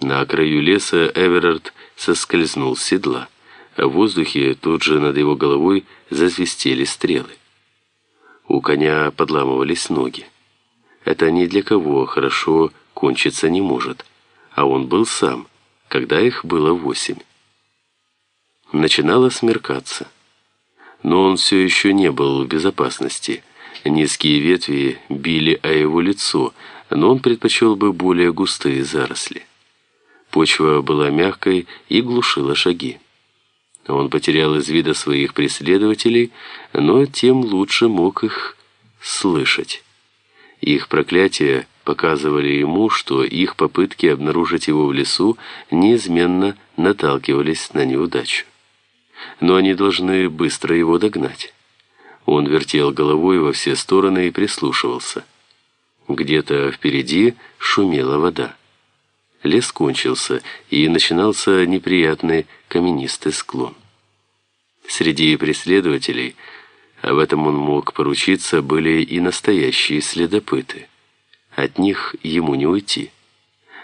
На краю леса Эверард соскользнул с седла, а в воздухе тут же над его головой зазвистели стрелы. У коня подламывались ноги. Это ни для кого хорошо кончиться не может, а он был сам, когда их было восемь. Начинало смеркаться. Но он все еще не был в безопасности. Низкие ветви били о его лицо, но он предпочел бы более густые заросли. Почва была мягкой и глушила шаги. Он потерял из вида своих преследователей, но тем лучше мог их слышать. Их проклятия показывали ему, что их попытки обнаружить его в лесу неизменно наталкивались на неудачу. Но они должны быстро его догнать. Он вертел головой во все стороны и прислушивался. Где-то впереди шумела вода. Лес кончился, и начинался неприятный каменистый склон. Среди преследователей, а в этом он мог поручиться, были и настоящие следопыты. От них ему не уйти.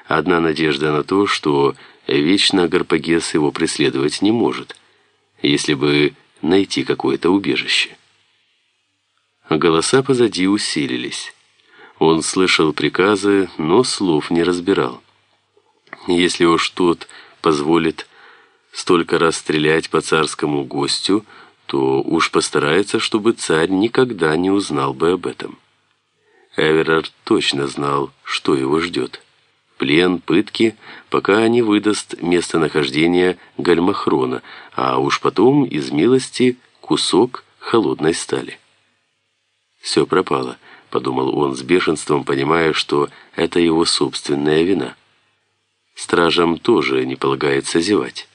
Одна надежда на то, что вечно Гарпагес его преследовать не может, если бы найти какое-то убежище. Голоса позади усилились. Он слышал приказы, но слов не разбирал. Если уж тот позволит столько раз стрелять по царскому гостю, то уж постарается, чтобы царь никогда не узнал бы об этом. Эверард точно знал, что его ждет. Плен, пытки, пока не выдаст местонахождение Гальмахрона, а уж потом из милости кусок холодной стали. «Все пропало», — подумал он с бешенством, понимая, что это его собственная вина. Стражам тоже не полагается зевать.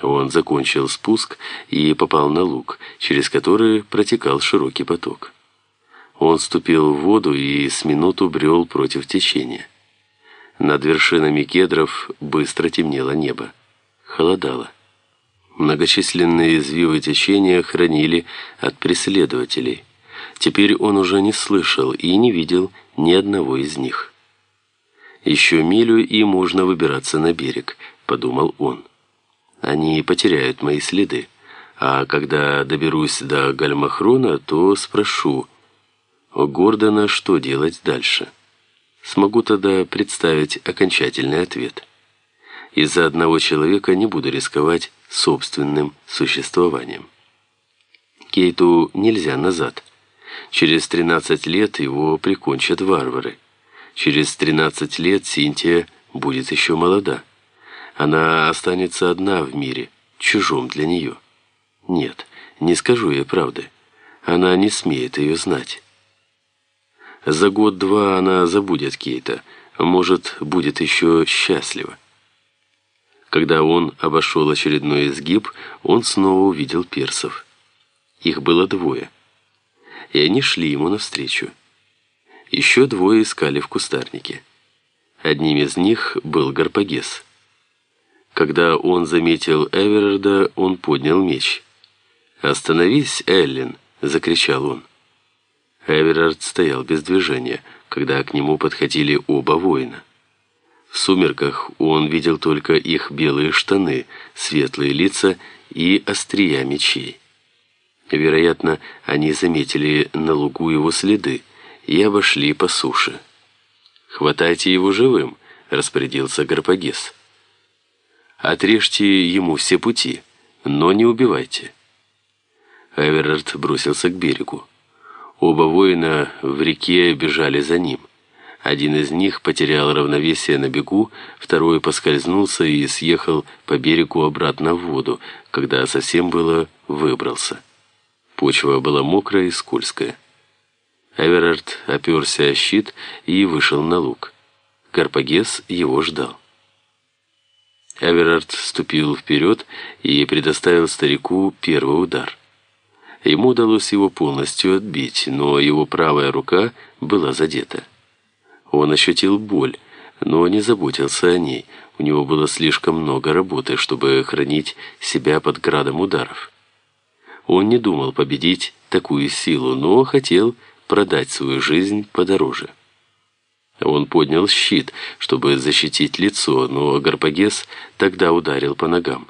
Он закончил спуск и попал на луг, через который протекал широкий поток. Он ступил в воду и с минуту брел против течения. Над вершинами кедров быстро темнело небо. Холодало. Многочисленные извивы течения хранили от преследователей. Теперь он уже не слышал и не видел ни одного из них. «Еще милю, и можно выбираться на берег», — подумал он. «Они потеряют мои следы, а когда доберусь до Гальмахрона, то спрошу Гордона, что делать дальше. Смогу тогда представить окончательный ответ. Из-за одного человека не буду рисковать собственным существованием. Кейту нельзя назад. Через 13 лет его прикончат варвары». Через 13 лет Синтия будет еще молода. Она останется одна в мире, чужом для нее. Нет, не скажу ей правды. Она не смеет ее знать. За год-два она забудет Кейта, может, будет еще счастлива. Когда он обошел очередной изгиб, он снова увидел персов. Их было двое. И они шли ему навстречу. Еще двое искали в кустарнике. Одним из них был Гарпагес. Когда он заметил Эверарда, он поднял меч. «Остановись, Эллен!» — закричал он. Эверард стоял без движения, когда к нему подходили оба воина. В сумерках он видел только их белые штаны, светлые лица и острия мечей. Вероятно, они заметили на лугу его следы, и обошли по суше. «Хватайте его живым», — распорядился Гарпагес. «Отрежьте ему все пути, но не убивайте». Эверард бросился к берегу. Оба воина в реке бежали за ним. Один из них потерял равновесие на бегу, второй поскользнулся и съехал по берегу обратно в воду, когда совсем было выбрался. Почва была мокрая и скользкая. Эверард оперся о щит и вышел на луг. Карпагес его ждал. Эверард ступил вперед и предоставил старику первый удар. Ему удалось его полностью отбить, но его правая рука была задета. Он ощутил боль, но не заботился о ней. У него было слишком много работы, чтобы хранить себя под градом ударов. Он не думал победить такую силу, но хотел продать свою жизнь подороже. Он поднял щит, чтобы защитить лицо, но Гарпагес тогда ударил по ногам.